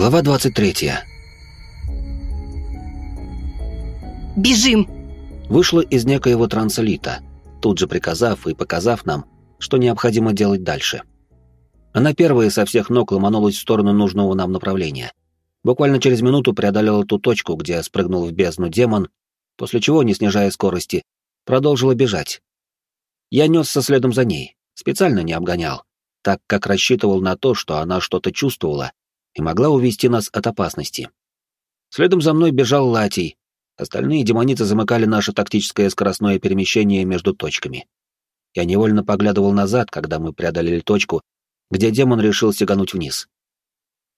Глава 23. «Бежим!» Вышла из некоего транса тут же приказав и показав нам, что необходимо делать дальше. Она первая со всех ног ломанулась в сторону нужного нам направления. Буквально через минуту преодолела ту точку, где спрыгнул в бездну демон, после чего, не снижая скорости, продолжила бежать. Я несся следом за ней, специально не обгонял, так как рассчитывал на то, что она что-то чувствовала и могла увести нас от опасности. Следом за мной бежал Латий, остальные демоницы замыкали наше тактическое скоростное перемещение между точками. Я невольно поглядывал назад, когда мы преодолели точку, где демон решил сигануть вниз.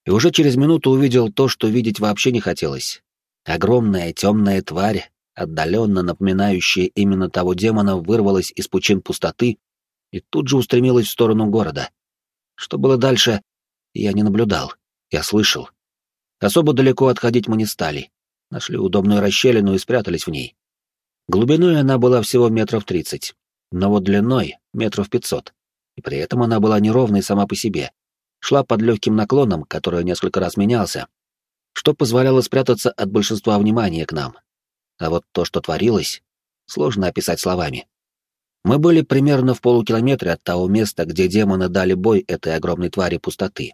И уже через минуту увидел то, что видеть вообще не хотелось. Огромная темная тварь, отдаленно напоминающая именно того демона, вырвалась из пучин пустоты и тут же устремилась в сторону города. Что было дальше, я не наблюдал, я слышал. Особо далеко отходить мы не стали. Нашли удобную расщелину и спрятались в ней. Глубиной она была всего метров тридцать, но вот длиной — метров пятьсот. И при этом она была неровной сама по себе. Шла под легким наклоном, который несколько раз менялся, что позволяло спрятаться от большинства внимания к нам. А вот то, что творилось, сложно описать словами. Мы были примерно в полукилометре от того места, где демоны дали бой этой огромной твари пустоты.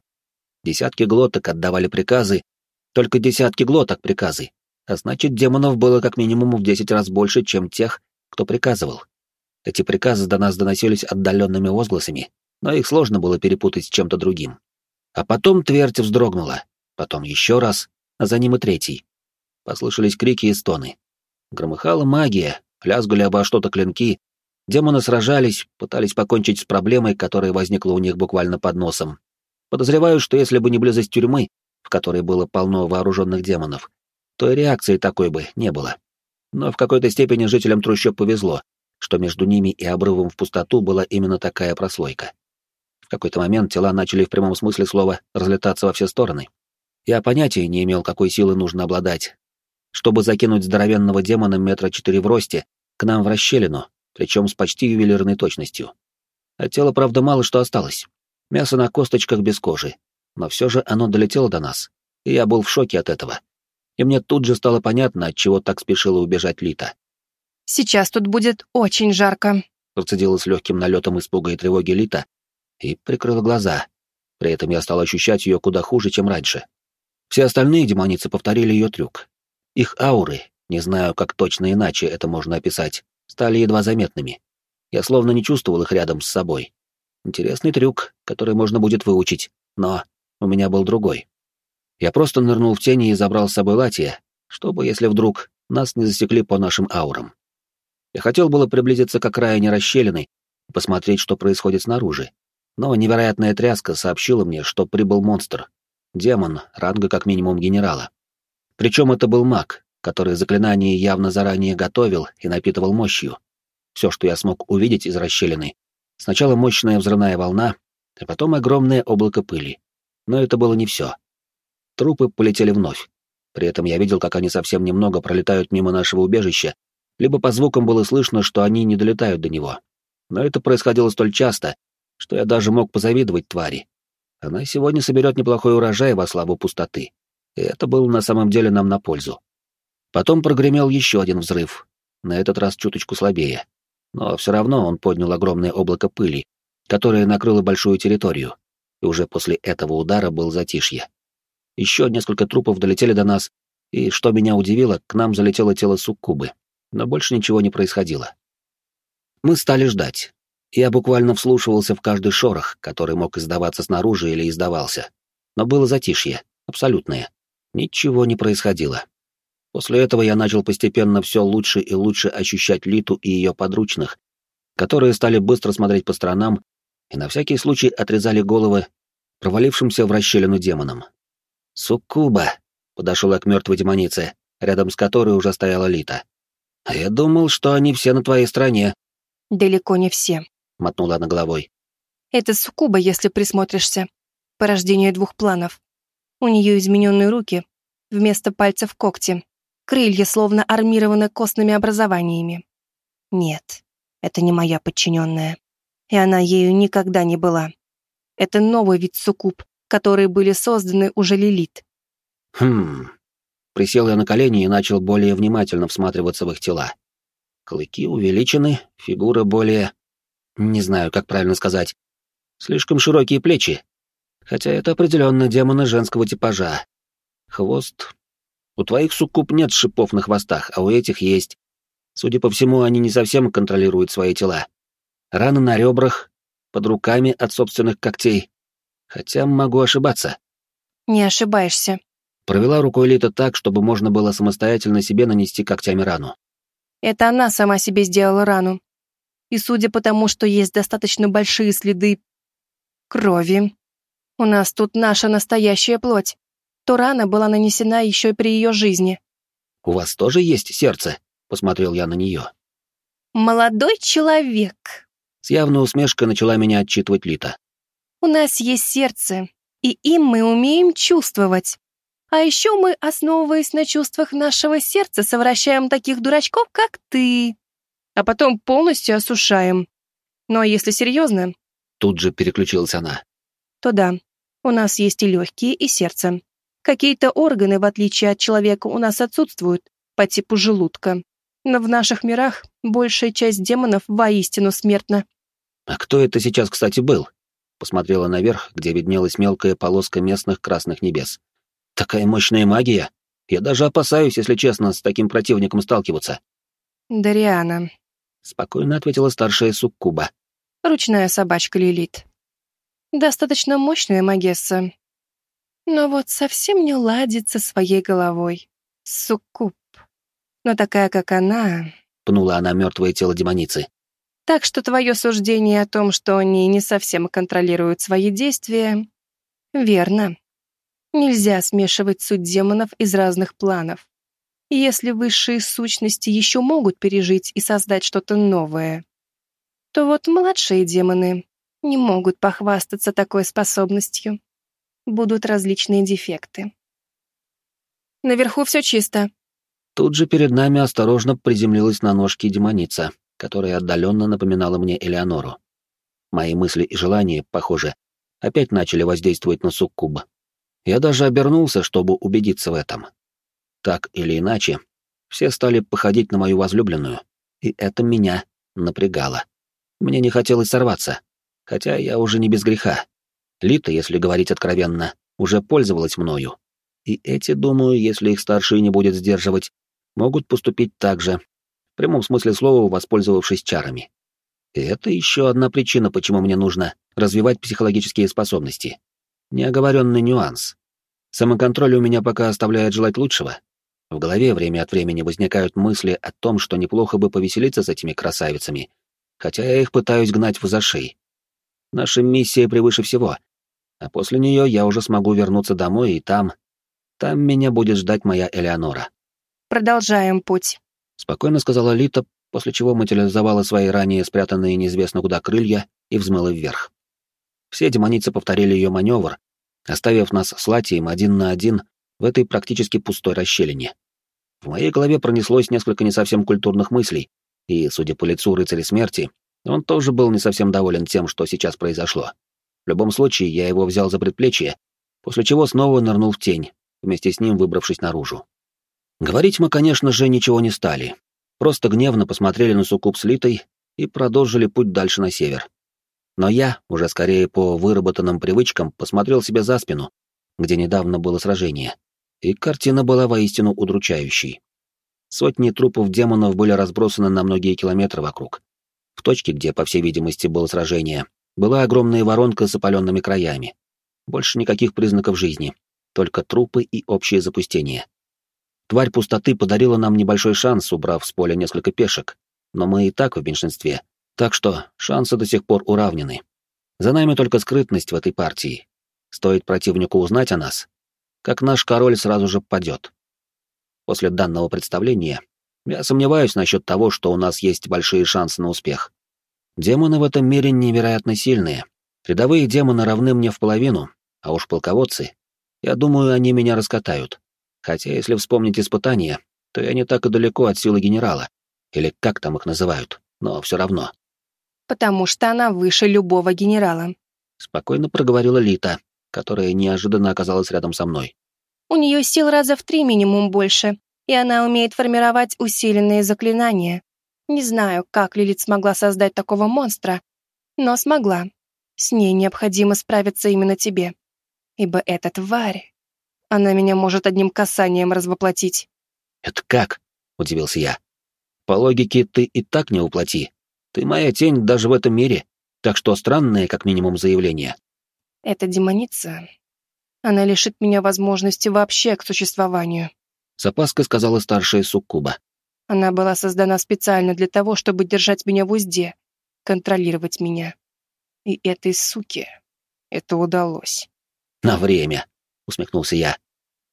Десятки глоток отдавали приказы, только десятки глоток приказы, а значит, демонов было как минимум в десять раз больше, чем тех, кто приказывал. Эти приказы до нас доносились отдаленными возгласами, но их сложно было перепутать с чем-то другим. А потом твердь вздрогнула, потом еще раз, а за ним и третий. Послышались крики и стоны. Громыхала магия, лязгали обо что-то клинки, демоны сражались, пытались покончить с проблемой, которая возникла у них буквально под носом. Подозреваю, что если бы не близость тюрьмы, в которой было полно вооруженных демонов, то и реакции такой бы не было. Но в какой-то степени жителям трущоб повезло, что между ними и обрывом в пустоту была именно такая прослойка. В какой-то момент тела начали в прямом смысле слова разлетаться во все стороны. Я понятия не имел, какой силы нужно обладать, чтобы закинуть здоровенного демона метра четыре в росте к нам в расщелину, причем с почти ювелирной точностью. От тела, правда, мало что осталось. Мясо на косточках без кожи. Но все же оно долетело до нас, и я был в шоке от этого. И мне тут же стало понятно, от чего так спешила убежать Лита. «Сейчас тут будет очень жарко», процедила с легким налетом испуга и тревоги Лита и прикрыла глаза. При этом я стал ощущать ее куда хуже, чем раньше. Все остальные демоницы повторили ее трюк. Их ауры, не знаю, как точно иначе это можно описать, стали едва заметными. Я словно не чувствовал их рядом с собой. Интересный трюк, который можно будет выучить, но у меня был другой. Я просто нырнул в тени и забрал с собой латия, чтобы, если вдруг, нас не засекли по нашим аурам. Я хотел было приблизиться к окраине расщелины и посмотреть, что происходит снаружи, но невероятная тряска сообщила мне, что прибыл монстр, демон, ранга как минимум генерала. Причем это был маг, который заклинание явно заранее готовил и напитывал мощью. Все, что я смог увидеть из расщелины, сначала мощная взрывная волна, а потом огромное облако пыли. Но это было не все. Трупы полетели вновь. При этом я видел, как они совсем немного пролетают мимо нашего убежища, либо по звукам было слышно, что они не долетают до него. Но это происходило столь часто, что я даже мог позавидовать твари. Она сегодня соберет неплохой урожай во славу пустоты. И это было на самом деле нам на пользу. Потом прогремел еще один взрыв, на этот раз чуточку слабее. Но все равно он поднял огромное облако пыли, которое накрыло большую территорию, и уже после этого удара был затишье. Еще несколько трупов долетели до нас, и, что меня удивило, к нам залетело тело суккубы, но больше ничего не происходило. Мы стали ждать. Я буквально вслушивался в каждый шорох, который мог издаваться снаружи или издавался. Но было затишье, абсолютное. Ничего не происходило. После этого я начал постепенно все лучше и лучше ощущать Литу и ее подручных, которые стали быстро смотреть по сторонам и на всякий случай отрезали головы провалившимся в расщелину демонам. «Суккуба!» — подошел я к мертвой демонице, рядом с которой уже стояла Лита. «А я думал, что они все на твоей стороне». «Далеко не все», — мотнула она головой. «Это суккуба, если присмотришься. Порождение двух планов. У нее измененные руки, вместо пальцев когти, крылья словно армированы костными образованиями. Нет, это не моя подчиненная. И она ею никогда не была. Это новый вид суккуб, которые были созданы уже Лилит. Хм. Присел я на колени и начал более внимательно всматриваться в их тела. Клыки увеличены, фигура более... Не знаю, как правильно сказать. Слишком широкие плечи. Хотя это определенно демоны женского типажа. Хвост... У твоих суккуб нет шипов на хвостах, а у этих есть. Судя по всему, они не совсем контролируют свои тела. Раны на ребрах, под руками от собственных когтей. Хотя могу ошибаться. Не ошибаешься. Провела рукой Лита так, чтобы можно было самостоятельно себе нанести когтями рану. Это она сама себе сделала рану. И судя по тому, что есть достаточно большие следы крови, у нас тут наша настоящая плоть, то рана была нанесена еще при ее жизни. «У вас тоже есть сердце?» — посмотрел я на нее. «Молодой человек!» С явной усмешкой начала меня отчитывать Лита. «У нас есть сердце, и им мы умеем чувствовать. А еще мы, основываясь на чувствах нашего сердца, совращаем таких дурачков, как ты. А потом полностью осушаем. Ну а если серьезно... Тут же переключилась она. То да, у нас есть и легкие, и сердце. Какие-то органы, в отличие от человека, у нас отсутствуют, по типу желудка. Но в наших мирах большая часть демонов воистину смертна. «А кто это сейчас, кстати, был?» Посмотрела наверх, где виднелась мелкая полоска местных красных небес. Такая мощная магия. Я даже опасаюсь, если честно, с таким противником сталкиваться. Дариана. Спокойно ответила старшая суккуба. Ручная собачка Лилит. Достаточно мощная магесса. Но вот совсем не ладит со своей головой. Суккуб. Но такая, как она... Пнула она мертвое тело демоницы. Так что твое суждение о том, что они не совсем контролируют свои действия, верно. Нельзя смешивать суть демонов из разных планов. Если высшие сущности еще могут пережить и создать что-то новое, то вот младшие демоны не могут похвастаться такой способностью. Будут различные дефекты. Наверху все чисто. Тут же перед нами осторожно приземлилась на ножки демоница, которая отдаленно напоминала мне Элеонору. Мои мысли и желания, похоже, опять начали воздействовать на суккуба. Я даже обернулся, чтобы убедиться в этом. Так или иначе, все стали походить на мою возлюбленную, и это меня напрягало. Мне не хотелось сорваться, хотя я уже не без греха. Лита, если говорить откровенно, уже пользовалась мною. И эти, думаю, если их старший не будет сдерживать, могут поступить так же, в прямом смысле слова воспользовавшись чарами. И это еще одна причина, почему мне нужно развивать психологические способности. Неоговоренный нюанс. Самоконтроль у меня пока оставляет желать лучшего. В голове время от времени возникают мысли о том, что неплохо бы повеселиться с этими красавицами, хотя я их пытаюсь гнать в зашей. Наша миссия превыше всего, а после нее я уже смогу вернуться домой, и там... Там меня будет ждать моя Элеонора. «Продолжаем путь», — спокойно сказала Лита, после чего материализовала свои ранее спрятанные неизвестно куда крылья и взмыла вверх. Все демоницы повторили ее маневр, оставив нас с Латием один на один в этой практически пустой расщелине. В моей голове пронеслось несколько не совсем культурных мыслей, и, судя по лицу рыцаря смерти, он тоже был не совсем доволен тем, что сейчас произошло. В любом случае, я его взял за предплечье, после чего снова нырнул в тень, вместе с ним выбравшись наружу. Говорить мы, конечно же, ничего не стали. Просто гневно посмотрели на суккуб с Литой и продолжили путь дальше на север. Но я, уже скорее по выработанным привычкам, посмотрел себе за спину, где недавно было сражение, и картина была воистину удручающей. Сотни трупов демонов были разбросаны на многие километры вокруг. В точке, где, по всей видимости, было сражение, была огромная воронка с опаленными краями. Больше никаких признаков жизни, только трупы и общее запустение. Тварь пустоты подарила нам небольшой шанс, убрав с поля несколько пешек, но мы и так в меньшинстве, так что шансы до сих пор уравнены. За нами только скрытность в этой партии. Стоит противнику узнать о нас, как наш король сразу же падет. После данного представления я сомневаюсь насчет того, что у нас есть большие шансы на успех. Демоны в этом мире невероятно сильные. Рядовые демоны равны мне в половину, а уж полководцы, я думаю, они меня раскатают. Хотя, если вспомнить испытания, то я не так и далеко от силы генерала, или как там их называют, но все равно потому что она выше любого генерала. Спокойно проговорила Лита, которая неожиданно оказалась рядом со мной. У нее сил раза в три минимум больше, и она умеет формировать усиленные заклинания. Не знаю, как Лилит смогла создать такого монстра, но смогла. С ней необходимо справиться именно тебе. Ибо эта тварь... Она меня может одним касанием развоплотить. «Это как?» — удивился я. «По логике, ты и так не уплоти. Ты моя тень даже в этом мире, так что странное, как минимум, заявление». «Это демоница. Она лишит меня возможности вообще к существованию», — с опаской сказала старшая суккуба. «Она была создана специально для того, чтобы держать меня в узде, контролировать меня. И этой суке это удалось». «На время», — усмехнулся я.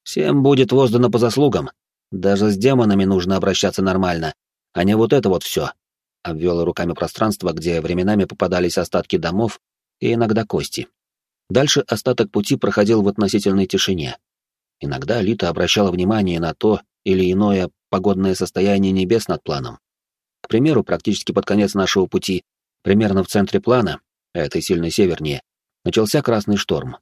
«Всем будет воздано по заслугам. Даже с демонами нужно обращаться нормально, а не вот это вот все. Обвел руками пространство, где временами попадались остатки домов и иногда кости. Дальше остаток пути проходил в относительной тишине. Иногда Лита обращала внимание на то или иное погодное состояние небес над планом. К примеру, практически под конец нашего пути, примерно в центре плана, а это сильно севернее, начался красный шторм.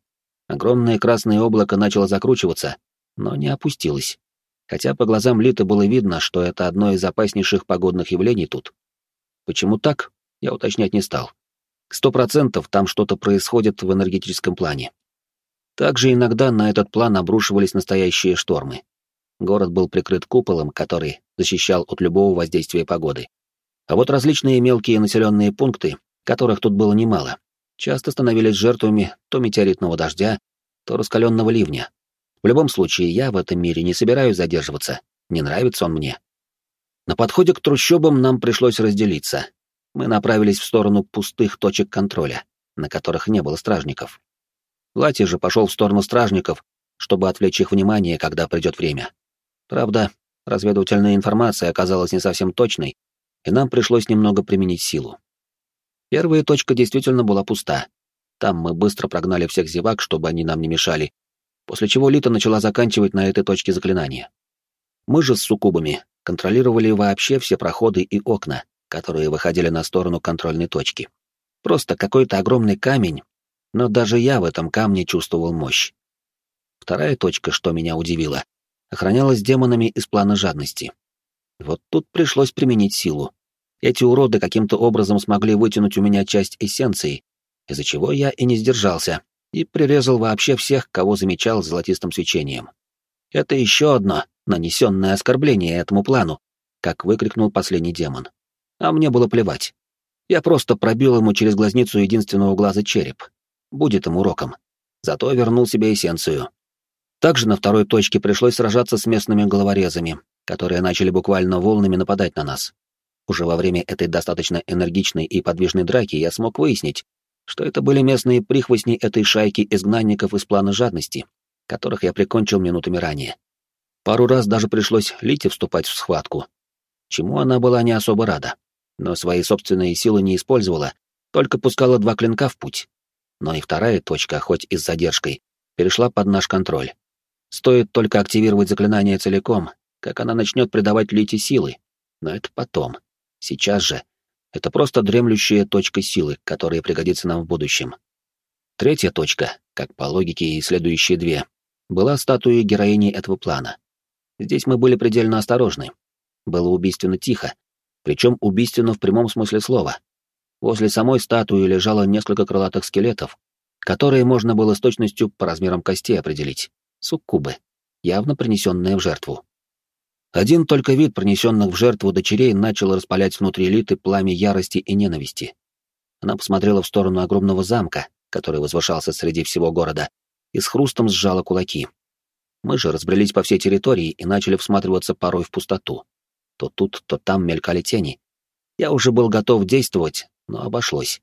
Огромное красное облако начало закручиваться, но не опустилось хотя по глазам Литы было видно, что это одно из опаснейших погодных явлений тут. Почему так, я уточнять не стал. Сто процентов там что-то происходит в энергетическом плане. Также иногда на этот план обрушивались настоящие штормы. Город был прикрыт куполом, который защищал от любого воздействия погоды. А вот различные мелкие населенные пункты, которых тут было немало, часто становились жертвами то метеоритного дождя, то раскаленного ливня, в любом случае, я в этом мире не собираюсь задерживаться. Не нравится он мне. На подходе к трущобам нам пришлось разделиться. Мы направились в сторону пустых точек контроля, на которых не было стражников. Лати же пошел в сторону стражников, чтобы отвлечь их внимание, когда придет время. Правда, разведывательная информация оказалась не совсем точной, и нам пришлось немного применить силу. Первая точка действительно была пуста. Там мы быстро прогнали всех зевак, чтобы они нам не мешали, после чего Лита начала заканчивать на этой точке заклинания. Мы же с суккубами контролировали вообще все проходы и окна, которые выходили на сторону контрольной точки. Просто какой-то огромный камень, но даже я в этом камне чувствовал мощь. Вторая точка, что меня удивило, охранялась демонами из плана жадности. Вот тут пришлось применить силу. Эти уроды каким-то образом смогли вытянуть у меня часть эссенции, из-за чего я и не сдержался, и прирезал вообще всех, кого замечал золотистым свечением. Это еще одно нанесенное оскорбление этому плану, как выкрикнул последний демон. А мне было плевать. Я просто пробил ему через глазницу единственного глаза череп. Будет ему уроком. Зато вернул себе эссенцию. Также на второй точке пришлось сражаться с местными головорезами, которые начали буквально волнами нападать на нас. Уже во время этой достаточно энергичной и подвижной драки я смог выяснить, что это были местные прихвостни этой шайки изгнанников из плана жадности, которых я прикончил минутами ранее. Пару раз даже пришлось Лите вступать в схватку, чему она была не особо рада, но свои собственные силы не использовала, только пускала два клинка в путь. Но и вторая точка, хоть и с задержкой, перешла под наш контроль. Стоит только активировать заклинание целиком, как она начнет придавать Лите силы. Но это потом. Сейчас же это просто дремлющая точка силы, которая пригодится нам в будущем. Третья точка, как по логике и следующие две, была статуей героини этого плана. Здесь мы были предельно осторожны. Было убийственно тихо, причем убийственно в прямом смысле слова. Возле самой статуи лежало несколько крылатых скелетов, которые можно было с точностью по размерам костей определить. Суккубы, явно принесенные в жертву. Один только вид принесенных в жертву дочерей начал распалять внутри Литы пламя ярости и ненависти. Она посмотрела в сторону огромного замка, который возвышался среди всего города, и с хрустом сжала кулаки. Мы же разбрелись по всей территории и начали всматриваться порой в пустоту. То тут, то там мелькали тени. Я уже был готов действовать, но обошлось.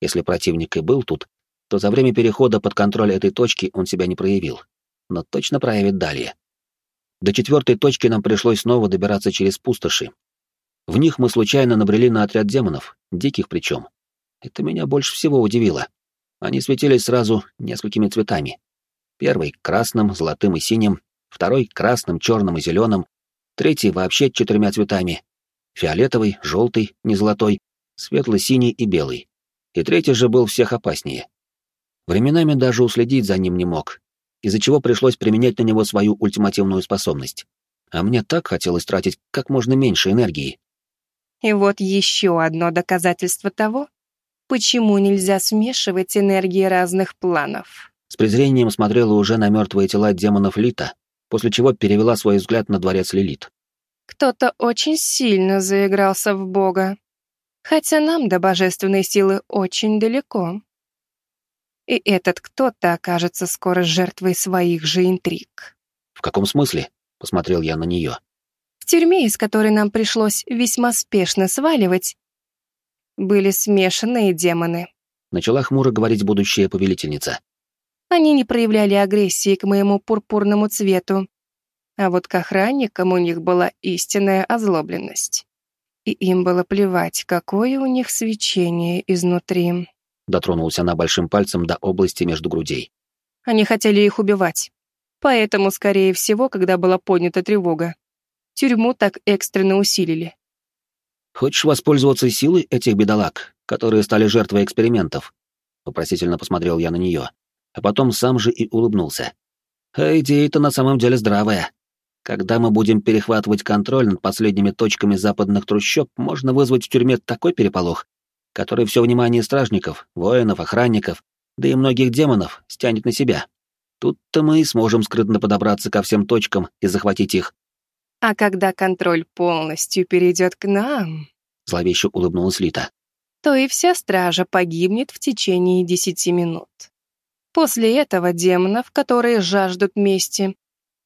Если противник и был тут, то за время перехода под контроль этой точки он себя не проявил. Но точно проявит далее. До четвертой точки нам пришлось снова добираться через пустоши. В них мы случайно набрели на отряд демонов, диких причем. Это меня больше всего удивило. Они светились сразу несколькими цветами. Первый — красным, золотым и синим, второй — красным, черным и зеленым, третий вообще четырьмя цветами. Фиолетовый, желтый, не золотой, светло-синий и белый. И третий же был всех опаснее. Временами даже уследить за ним не мог. Из-за чего пришлось применять на него свою ультимативную способность. А мне так хотелось тратить как можно меньше энергии. И вот еще одно доказательство того, почему нельзя смешивать энергии разных планов. С презрением смотрела уже на мертвые тела демонов Лита, после чего перевела свой взгляд на дворец Лилит. Кто-то очень сильно заигрался в Бога, хотя нам до божественной силы очень далеко. И этот кто-то окажется скоро жертвой своих же интриг. «В каком смысле?» — посмотрел я на нее. В тюрьме, из которой нам пришлось весьма спешно сваливать, были смешанные демоны. Начала хмуро говорить будущая повелительница. Они не проявляли агрессии к моему пурпурному цвету, а вот к охранникам у них была истинная озлобленность. И им было плевать, какое у них свечение изнутри. Дотронулся она большим пальцем до области между грудей. Они хотели их убивать. Поэтому, скорее всего, когда была поднята тревога, тюрьму так экстренно усилили. «Хочешь воспользоваться силой этих бедолаг, которые стали жертвой экспериментов?» Вопросительно посмотрел я на нее, а потом сам же и улыбнулся. «А идея-то на самом деле здравая. Когда мы будем перехватывать контроль над последними точками западных трущоб, можно вызвать в тюрьме такой переполох, который все внимание стражников, воинов, охранников, да и многих демонов стянет на себя. Тут-то мы и сможем скрытно подобраться ко всем точкам и захватить их. А когда контроль полностью перейдет к нам, зловеще улыбнулась Лита, то и вся стража погибнет в течение десяти минут. После этого демонов, которые жаждут мести,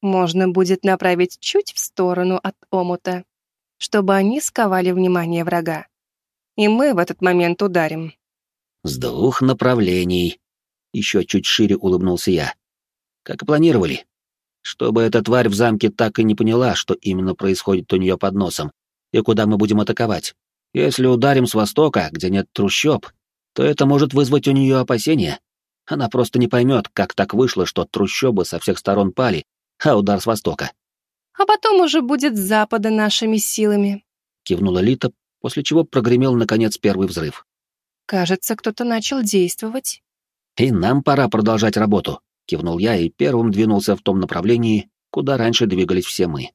можно будет направить чуть в сторону от омута, чтобы они сковали внимание врага. И мы в этот момент ударим. «С двух направлений», — еще чуть шире улыбнулся я. «Как и планировали. Чтобы эта тварь в замке так и не поняла, что именно происходит у нее под носом, и куда мы будем атаковать. Если ударим с востока, где нет трущоб, то это может вызвать у нее опасения. Она просто не поймет, как так вышло, что трущобы со всех сторон пали, а удар с востока. А потом уже будет с запада нашими силами. Кивнула Лита, после чего прогремел, наконец, первый взрыв. Кажется, кто-то начал действовать. И нам пора продолжать работу, кивнул я и первым двинулся в том направлении, куда раньше двигались все мы.